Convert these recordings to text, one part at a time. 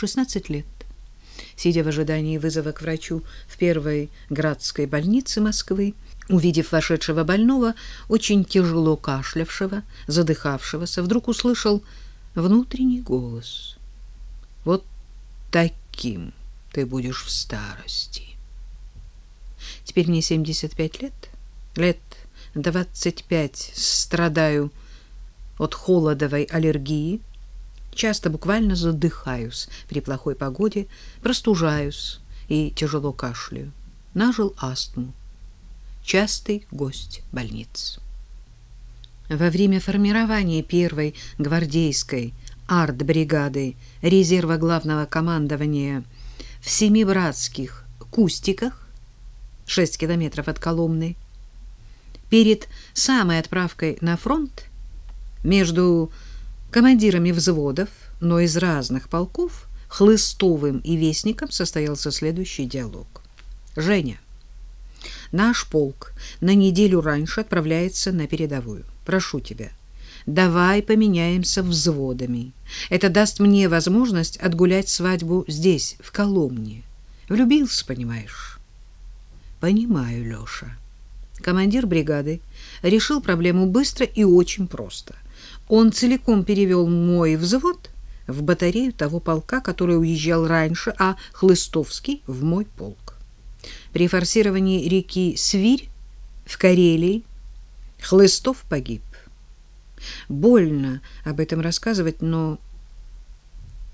16 лет. Сидя в ожидании вызова к врачу в первой градской больнице Москвы, увидев вошедшего больного, очень тяжело кашлявшего, задыхавшегося, вдруг услышал внутренний голос. «Вот таким ты будешь в старости». Теперь мне 75 лет, лет 25 страдаю от холодовой аллергии, часто буквально задыхаюсь при плохой погоде, простужаюсь и тяжело кашляю. Нажил астму. Частый гость больниц. Во время формирования первой гвардейской арт-бригады резерва главного командования в Семибратских Кустиках 6 километров от Коломны, перед самой отправкой на фронт между командирами взводов, но из разных полков, Хлыстовым и Вестником состоялся следующий диалог. «Женя, наш полк на неделю раньше отправляется на передовую. Прошу тебя, давай поменяемся взводами. Это даст мне возможность отгулять свадьбу здесь, в Коломне. Влюбился, понимаешь?» Понимаю, Лёша. Командир бригады решил проблему быстро и очень просто. Он целиком перевел мой взвод в батарею того полка, который уезжал раньше, а Хлыстовский в мой полк. При форсировании реки Свирь в Карелии Хлыстов погиб. Больно об этом рассказывать, но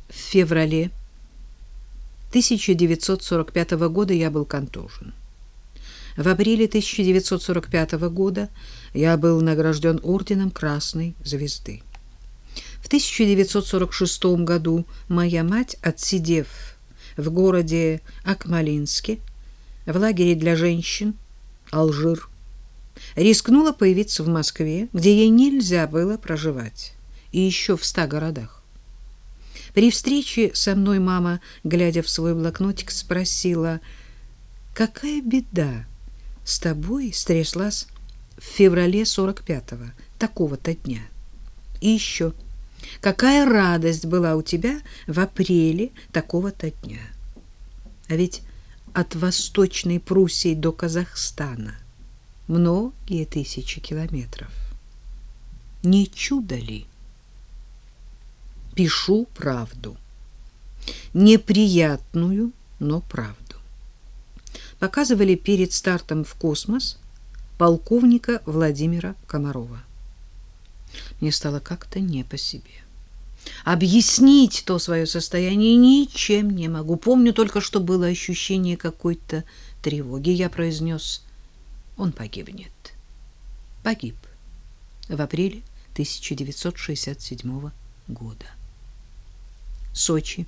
в феврале 1945 года я был контужен. В апреле 1945 года я был награжден орденом Красной Звезды. В 1946 году моя мать, отсидев в городе Акмалинске в лагере для женщин Алжир, рискнула появиться в Москве, где ей нельзя было проживать, и еще в ста городах. При встрече со мной мама, глядя в свой блокнотик, спросила, «Какая беда с тобой стряслась в феврале 45-го, такого-то дня. И еще, какая радость была у тебя в апреле такого-то дня. А ведь от Восточной Пруссии до Казахстана многие тысячи километров. Не чудо ли? Пишу правду. Неприятную, но правду показывали перед стартом в космос полковника Владимира Комарова. Мне стало как-то не по себе. Объяснить то свое состояние ничем не могу. Помню только, что было ощущение какой-то тревоги. Я произнес, он погибнет. Погиб в апреле 1967 года. Сочи.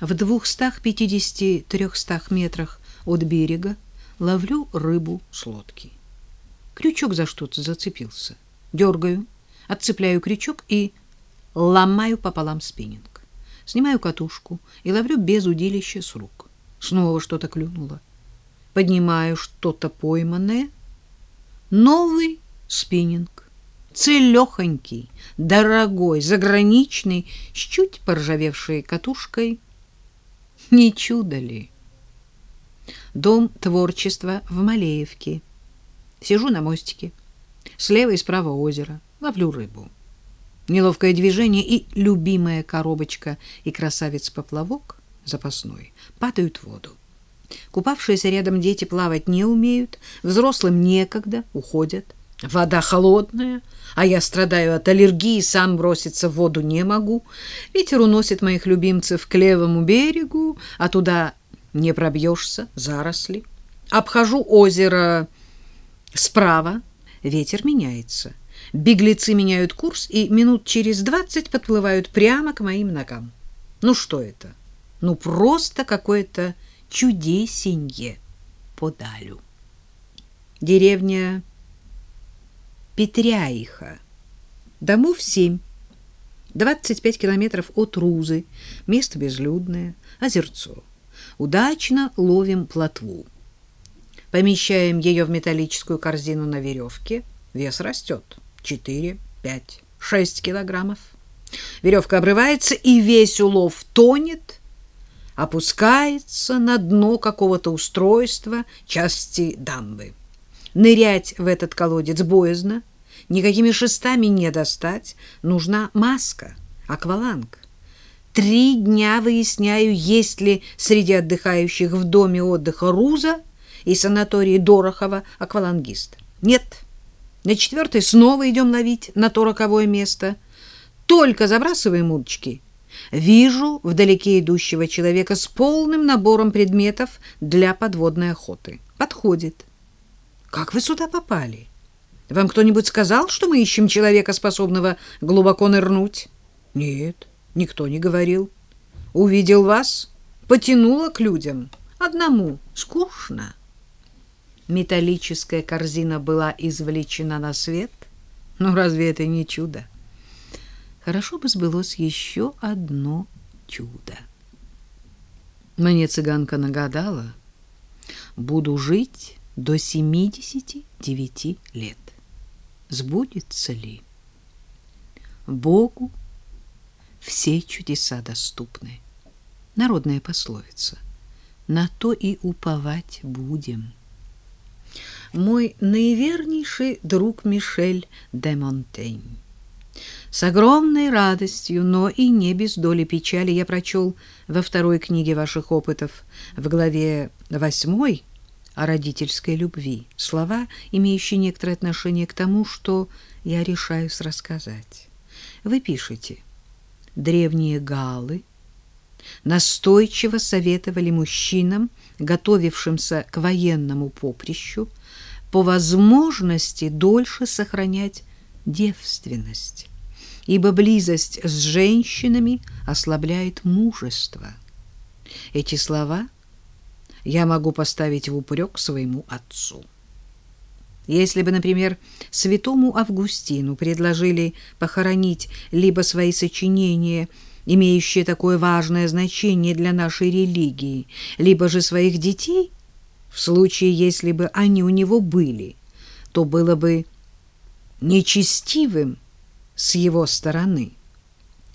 В 250-300 метрах от берега, ловлю рыбу с лодки. Крючок за что-то зацепился. Дергаю, отцепляю крючок и ломаю пополам спиннинг. Снимаю катушку и ловлю без удилища с рук. Снова что-то клюнуло. Поднимаю что-то пойманное. Новый спиннинг. Целехонький, дорогой, заграничный, с чуть поржавевшей катушкой. Не чудо ли? Дом творчества в Малеевке. Сижу на мостике. Слева и справа озеро. Ловлю рыбу. Неловкое движение и любимая коробочка и красавец-поплавок запасной падают в воду. Купавшиеся рядом дети плавать не умеют, взрослым некогда, уходят. Вода холодная, а я страдаю от аллергии, сам броситься в воду не могу. Ветер уносит моих любимцев к левому берегу, а туда не пробьешься, заросли. Обхожу озеро справа, ветер меняется. Беглецы меняют курс и минут через двадцать подплывают прямо к моим ногам. Ну что это? Ну просто какое-то чудесенье подалю. Деревня Петряиха. Домов семь. Двадцать пять километров от Рузы. Место безлюдное, озерцо удачно ловим плотву. Помещаем ее в металлическую корзину на веревке. Вес растет. 4, 5, 6 килограммов. Веревка обрывается, и весь улов тонет, опускается на дно какого-то устройства части дамбы. Нырять в этот колодец боязно, никакими шестами не достать, нужна маска, акваланг. Три дня выясняю, есть ли среди отдыхающих в доме отдыха Руза и санатории Дорохова аквалангист. Нет. На четвертый снова идем ловить на то роковое место. Только забрасываем удочки. Вижу вдалеке идущего человека с полным набором предметов для подводной охоты. Подходит. Как вы сюда попали? Вам кто-нибудь сказал, что мы ищем человека, способного глубоко нырнуть? Нет. Никто не говорил. Увидел вас, потянуло к людям. Одному скучно. Металлическая корзина была извлечена на свет. Ну, разве это не чудо? Хорошо бы сбылось еще одно чудо. Мне цыганка нагадала, буду жить до 79 лет. Сбудется ли? Богу все чудеса доступны. Народная пословица. На то и уповать будем. Мой наивернейший друг Мишель де Монтень. С огромной радостью, но и не без доли печали я прочел во второй книге ваших опытов, в главе восьмой о родительской любви, слова, имеющие некоторое отношение к тому, что я решаюсь рассказать. Вы пишете древние галлы настойчиво советовали мужчинам, готовившимся к военному поприщу, по возможности дольше сохранять девственность, ибо близость с женщинами ослабляет мужество. Эти слова я могу поставить в упрек своему отцу. Если бы, например, святому Августину предложили похоронить либо свои сочинения, имеющие такое важное значение для нашей религии, либо же своих детей, в случае, если бы они у него были, то было бы нечестивым с его стороны,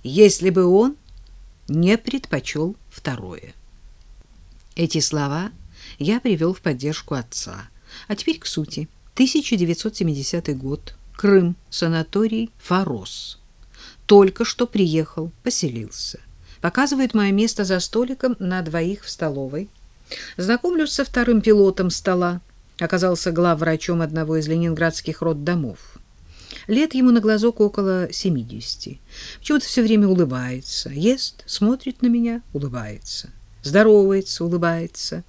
если бы он не предпочел второе. Эти слова я привел в поддержку отца. А теперь к сути. 1970 год. Крым. Санаторий «Форос». Только что приехал, поселился. Показывает мое место за столиком на двоих в столовой. Знакомлюсь со вторым пилотом стола. Оказался главврачом одного из ленинградских роддомов. Лет ему на глазок около 70. Почему-то все время улыбается. Ест, смотрит на меня, улыбается. Здоровается, улыбается.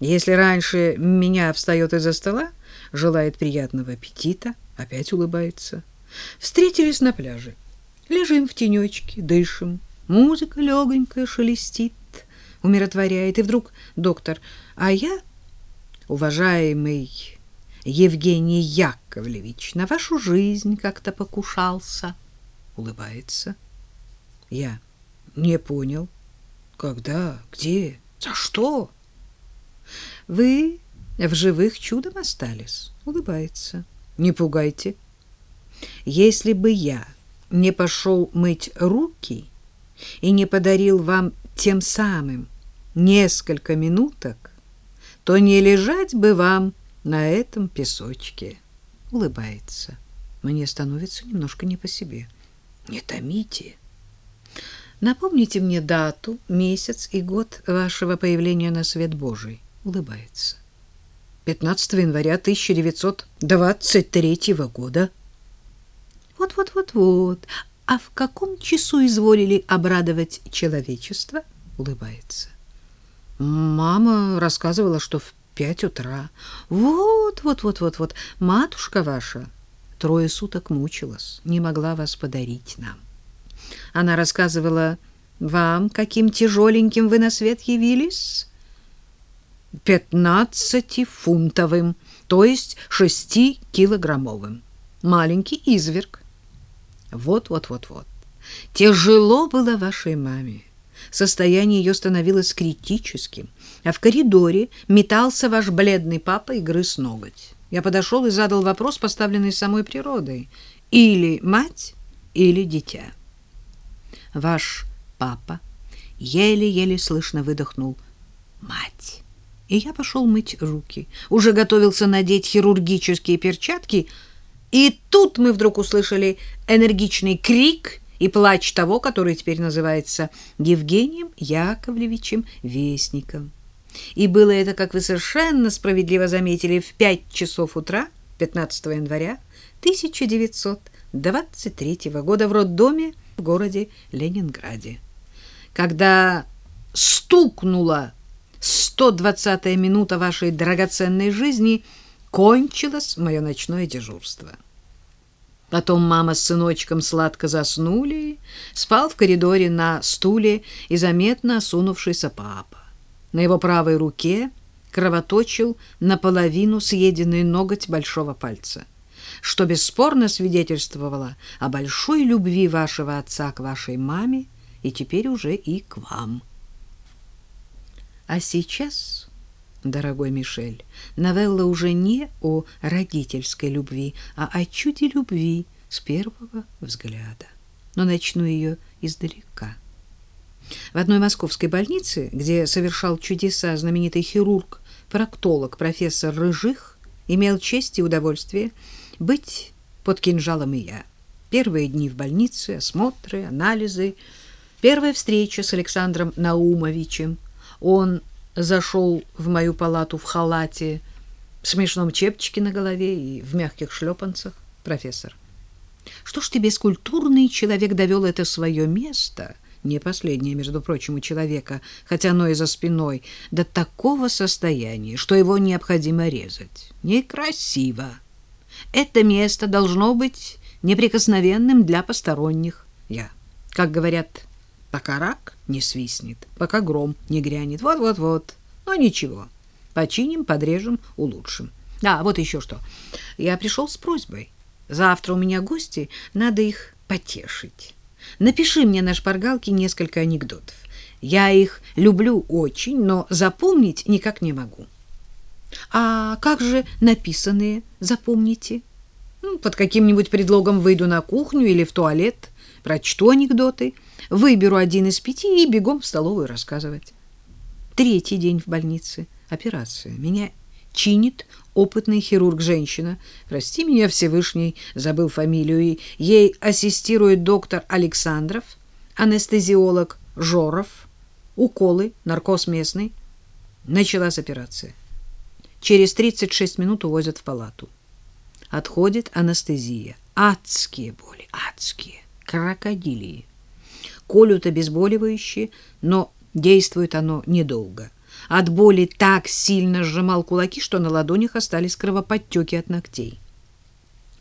Если раньше меня встает из-за стола, желает приятного аппетита, опять улыбается. Встретились на пляже. Лежим в тенечке, дышим. Музыка легонькая шелестит, умиротворяет. И вдруг доктор, а я, уважаемый Евгений Яковлевич, на вашу жизнь как-то покушался. Улыбается. Я не понял. Когда? Где? За что? Вы в живых чудом остались. Улыбается. Не пугайте. Если бы я не пошел мыть руки и не подарил вам тем самым несколько минуток, то не лежать бы вам на этом песочке. Улыбается. Мне становится немножко не по себе. Не томите. Напомните мне дату, месяц и год вашего появления на свет Божий. Улыбается. 15 января 1923 года. Вот-вот-вот-вот. А в каком часу изволили обрадовать человечество? Улыбается. Мама рассказывала, что в пять утра. Вот-вот-вот-вот-вот. Матушка ваша трое суток мучилась, не могла вас подарить нам. Она рассказывала вам, каким тяжеленьким вы на свет явились? Пятнадцатифунтовым, то есть шестикилограммовым. Маленький изверг. Вот-вот-вот-вот. Тяжело было вашей маме. Состояние ее становилось критическим, а в коридоре метался ваш бледный папа и грыз ноготь. Я подошел и задал вопрос, поставленный самой природой. Или мать, или дитя. ваш папа еле-еле слышно выдохнул «Мать!» И я пошел мыть руки. Уже готовился надеть хирургические перчатки, и тут мы вдруг услышали энергичный крик и плач того, который теперь называется Евгением Яковлевичем Вестником. И было это, как вы совершенно справедливо заметили, в пять часов утра 15 января 1923 года в роддоме в городе Ленинграде. Когда стукнула 120-я минута вашей драгоценной жизни, кончилось мое ночное дежурство. Потом мама с сыночком сладко заснули, спал в коридоре на стуле и заметно осунувшийся папа. На его правой руке кровоточил наполовину съеденный ноготь большого пальца, что бесспорно свидетельствовало о большой любви вашего отца к вашей маме и теперь уже и к вам. А сейчас, дорогой Мишель, новелла уже не о родительской любви, а о чуде любви с первого взгляда. Но начну ее издалека. В одной московской больнице, где совершал чудеса знаменитый хирург-проктолог профессор Рыжих, имел честь и удовольствие быть под кинжалом и я. Первые дни в больнице, осмотры, анализы, первая встреча с Александром Наумовичем. Он зашел в мою палату в халате, в смешном чепчике на голове и в мягких шлепанцах. Профессор, что ж тебе, скульптурный человек, довел это свое место — не последнее, между прочим, у человека, хотя оно и за спиной, до такого состояния, что его необходимо резать. Некрасиво. Это место должно быть неприкосновенным для посторонних. Я, как говорят, пока рак не свистнет, пока гром не грянет. Вот-вот-вот. Но ничего. Починим, подрежем, улучшим. Да, вот еще что. Я пришел с просьбой. Завтра у меня гости, надо их потешить. Напиши мне на шпаргалке несколько анекдотов. Я их люблю очень, но запомнить никак не могу. А как же написанные запомните? Ну, под каким-нибудь предлогом выйду на кухню или в туалет, прочту анекдоты, выберу один из пяти и бегом в столовую рассказывать. Третий день в больнице. Операция. Меня чинит опытный хирург-женщина. Прости меня, Всевышний, забыл фамилию. И ей ассистирует доктор Александров, анестезиолог Жоров, уколы, наркоз местный. Началась операция. Через 36 минут увозят в палату. Отходит анестезия. Адские боли, адские, крокодилии. Колют обезболивающие, но действует оно недолго. От боли так сильно сжимал кулаки, что на ладонях остались кровоподтеки от ногтей.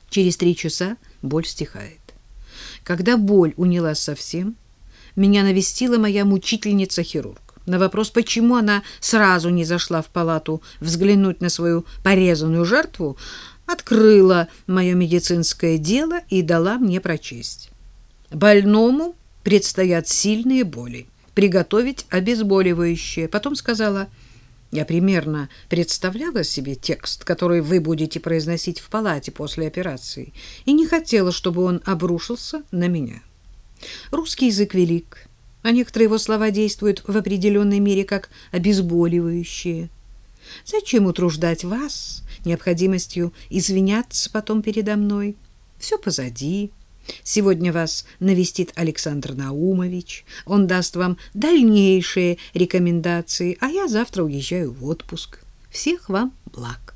Через три часа боль стихает. Когда боль унялась совсем, меня навестила моя мучительница-хирург. На вопрос, почему она сразу не зашла в палату взглянуть на свою порезанную жертву, открыла мое медицинское дело и дала мне прочесть. Больному предстоят сильные боли приготовить обезболивающее. Потом сказала, я примерно представляла себе текст, который вы будете произносить в палате после операции, и не хотела, чтобы он обрушился на меня. Русский язык велик, а некоторые его слова действуют в определенной мере как обезболивающие. Зачем утруждать вас необходимостью извиняться потом передо мной? Все позади. Сегодня вас навестит Александр Наумович. Он даст вам дальнейшие рекомендации, а я завтра уезжаю в отпуск. Всех вам благ.